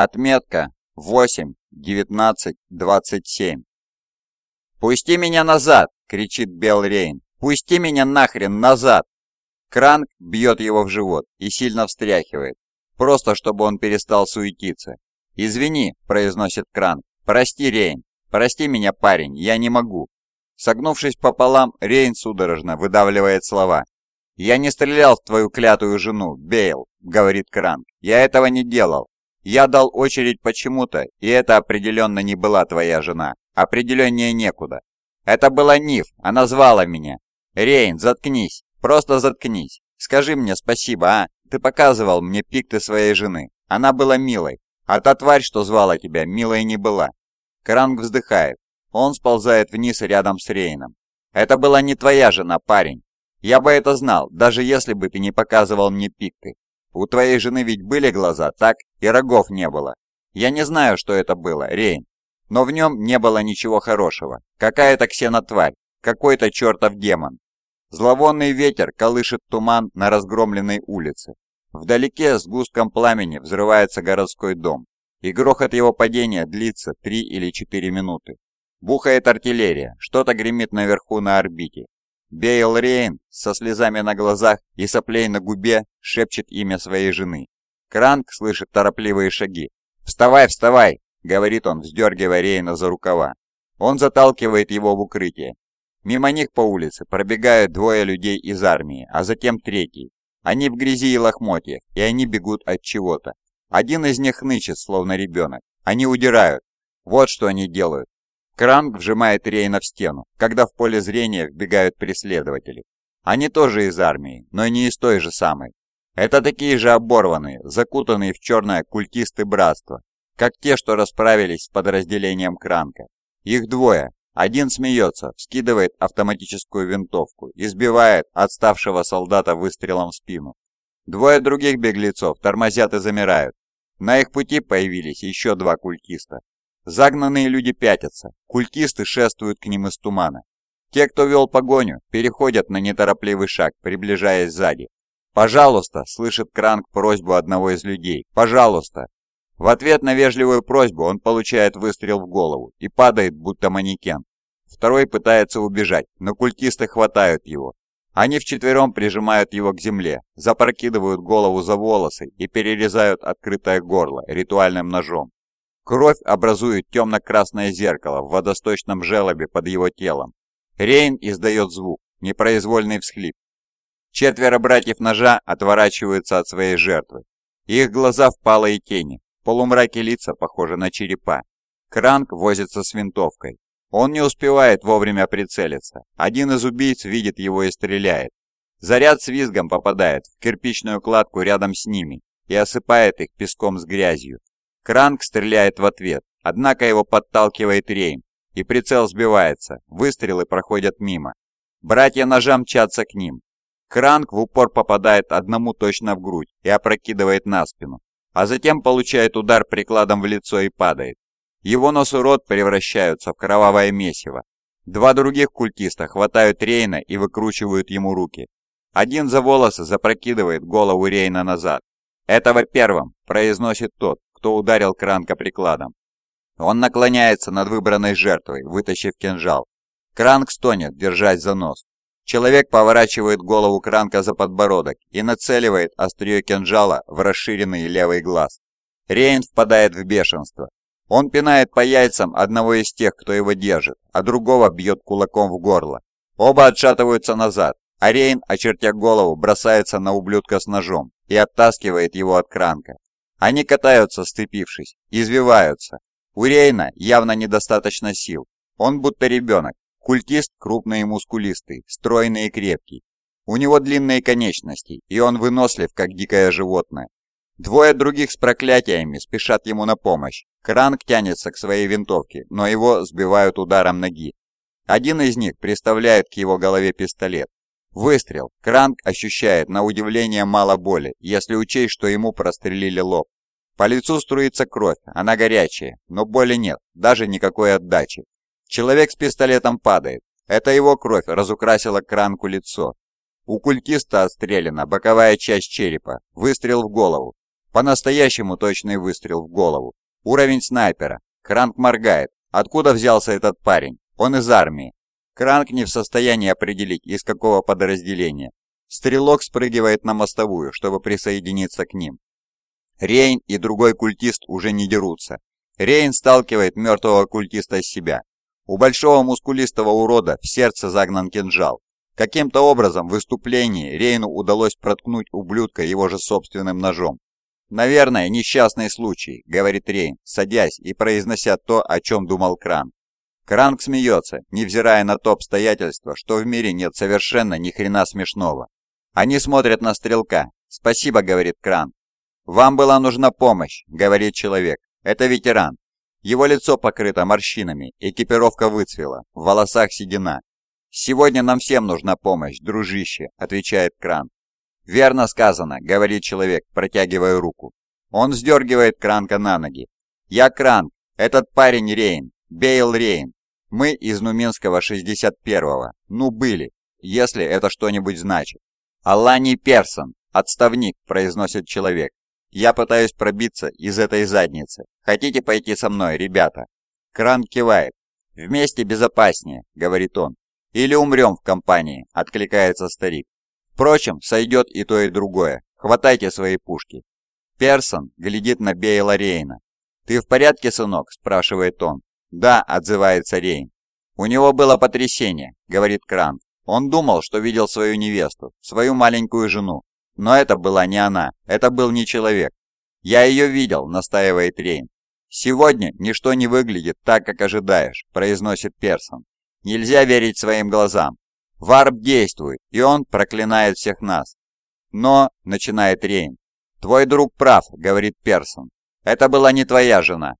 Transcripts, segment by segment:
Отметка 8, 19, 27. «Пусти меня назад!» — кричит Белл Рейн. «Пусти меня нахрен назад!» Кранк бьет его в живот и сильно встряхивает, просто чтобы он перестал суетиться. «Извини», — произносит Кранк. «Прости, Рейн. Прости меня, парень, я не могу». Согнувшись пополам, Рейн судорожно выдавливает слова. «Я не стрелял в твою клятую жену, Бейл», — говорит Кранк. «Я этого не делал. Я дал очередь почему-то, и это определенно не была твоя жена. Определеннее некуда. Это была Ниф, она звала меня. Рейн, заткнись, просто заткнись. Скажи мне спасибо, а? Ты показывал мне пикты своей жены. Она была милой. А та тварь, что звала тебя, милой не была. Кранг вздыхает. Он сползает вниз рядом с Рейном. Это была не твоя жена, парень. Я бы это знал, даже если бы ты не показывал мне пикты. У твоей жены ведь были глаза, так? И рогов не было. Я не знаю, что это было, Рейн. Но в нем не было ничего хорошего. Какая-то ксенотварь, какой-то чертов демон. Зловонный ветер колышет туман на разгромленной улице. Вдалеке с густком пламени взрывается городской дом, и грохот его падения длится три или четыре минуты. Бухает артиллерия, что-то гремит наверху на орбите, Бейл Рейн со слезами на глазах и соплей на губе шепчет имя своей жены. Кранк слышит торопливые шаги. «Вставай, вставай!» — говорит он, вздергивая Рейна за рукава. Он заталкивает его в укрытие. Мимо них по улице пробегают двое людей из армии, а затем третий. Они в грязи и лохмотьях, и они бегут от чего-то. Один из них нычет, словно ребенок. Они удирают. Вот что они делают. Кранг вжимает Рейна в стену, когда в поле зрения вбегают преследователи. Они тоже из армии, но не из той же самой. Это такие же оборванные, закутанные в черное культисты братства, как те, что расправились с подразделением Кранка. Их двое. Один смеется, вскидывает автоматическую винтовку и сбивает отставшего солдата выстрелом в спину. Двое других беглецов тормозят и замирают. На их пути появились еще два культиста. Загнанные люди пятятся, культисты шествуют к ним из тумана. Те, кто вел погоню, переходят на неторопливый шаг, приближаясь сзади. «Пожалуйста!» — слышит Кранк просьбу одного из людей. «Пожалуйста!» В ответ на вежливую просьбу он получает выстрел в голову и падает, будто манекен. Второй пытается убежать, но культисты хватают его. Они вчетвером прижимают его к земле, запрокидывают голову за волосы и перерезают открытое горло ритуальным ножом. Кровь образует темно-красное зеркало в водосточном желобе под его телом. Рейн издает звук, непроизвольный всхлип. Четверо братьев ножа отворачиваются от своей жертвы. Их глаза впалые тени, в полумраке лица похожи на черепа. Кранк возится с винтовкой. Он не успевает вовремя прицелиться. Один из убийц видит его и стреляет. Заряд с визгом попадает в кирпичную кладку рядом с ними и осыпает их песком с грязью. Кранк стреляет в ответ, однако его подталкивает Рейн, и прицел сбивается, выстрелы проходят мимо. Братья ножа мчатся к ним. Кранк в упор попадает одному точно в грудь и опрокидывает на спину, а затем получает удар прикладом в лицо и падает. Его нос и рот превращаются в кровавое месиво. Два других культиста хватают Рейна и выкручивают ему руки. Один за волосы запрокидывает голову Рейна назад. «Этого первым», – произносит тот, кто ударил Кранка прикладом. Он наклоняется над выбранной жертвой, вытащив кинжал. Кранк стонет, держась за нос. Человек поворачивает голову Кранка за подбородок и нацеливает острие кинжала в расширенный левый глаз. Рейн впадает в бешенство. Он пинает по яйцам одного из тех, кто его держит, а другого бьет кулаком в горло. Оба отшатываются назад, а Рейн, очертя голову, бросается на ублюдка с ножом и оттаскивает его от Кранка. Они катаются, сцепившись, извиваются. У Рейна явно недостаточно сил. Он будто ребенок. Культист крупный и мускулистый, стройный и крепкий. У него длинные конечности, и он вынослив, как дикое животное. Двое других с проклятиями спешат ему на помощь. Кранк тянется к своей винтовке, но его сбивают ударом ноги. Один из них приставляет к его голове пистолет. Выстрел. Кранк ощущает на удивление мало боли, если учесть, что ему прострелили лоб. По лицу струится кровь, она горячая, но боли нет, даже никакой отдачи. Человек с пистолетом падает. Это его кровь разукрасила Кранку лицо. У культиста отстрелена боковая часть черепа, выстрел в голову. По-настоящему точный выстрел в голову. Уровень снайпера. Кранк моргает. Откуда взялся этот парень? Он из армии. Кранк не в состоянии определить, из какого подразделения. Стрелок спрыгивает на мостовую, чтобы присоединиться к ним. Рейн и другой культист уже не дерутся. Рейн сталкивает мертвого культиста с себя. У большого мускулистого урода в сердце загнан кинжал. Каким-то образом в выступлении Рейну удалось проткнуть ублюдка его же собственным ножом. «Наверное, несчастный случай», — говорит Рейн, садясь и произнося то, о чем думал Кран. Кранк смеется, невзирая на то обстоятельство, что в мире нет совершенно ни хрена смешного. Они смотрят на стрелка. «Спасибо», — говорит Кран. «Вам была нужна помощь», — говорит человек. «Это ветеран. Его лицо покрыто морщинами, экипировка выцвела, в волосах седина. «Сегодня нам всем нужна помощь, дружище», — отвечает Кран. «Верно сказано», — говорит человек, протягивая руку. Он сдергивает Кранка на ноги. «Я Кранк, этот парень Рейн, Бейл Рейн. Мы из Нуминского 61-го. Ну, были, если это что-нибудь значит. Алани Персон, отставник, произносит человек. Я пытаюсь пробиться из этой задницы. Хотите пойти со мной, ребята? Кран кивает. Вместе безопаснее, говорит он. Или умрем в компании, откликается старик. Впрочем, сойдет и то, и другое. Хватайте свои пушки. Персон глядит на Бейла Рейна. «Ты в порядке, сынок?» – спрашивает он. «Да», – отзывается Рейн. «У него было потрясение», – говорит Крант. Он думал, что видел свою невесту, свою маленькую жену. Но это была не она, это был не человек. «Я ее видел», – настаивает Рейн. «Сегодня ничто не выглядит так, как ожидаешь», – произносит Персон. «Нельзя верить своим глазам. Варп действует, и он проклинает всех нас». «Но», – начинает Рейн. «Твой друг прав», – говорит Персон. «Это была не твоя жена.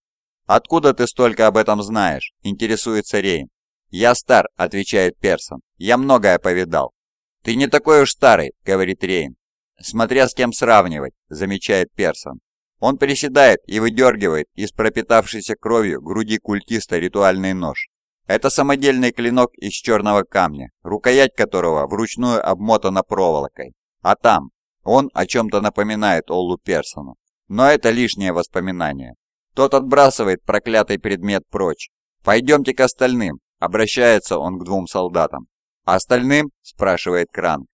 «Откуда ты столько об этом знаешь?» – интересуется Рейн. «Я стар», – отвечает Персон. «Я многое повидал». «Ты не такой уж старый», – говорит Рейн. «Смотря с кем сравнивать», – замечает Персон. Он приседает и выдергивает из пропитавшейся кровью груди культиста ритуальный нож. Это самодельный клинок из черного камня, рукоять которого вручную обмотана проволокой. А там он о чем-то напоминает Оллу Персону. Но это лишнее воспоминание. Тот отбрасывает проклятый предмет прочь. «Пойдемте к остальным», — обращается он к двум солдатам. «Остальным?» — спрашивает Кранк.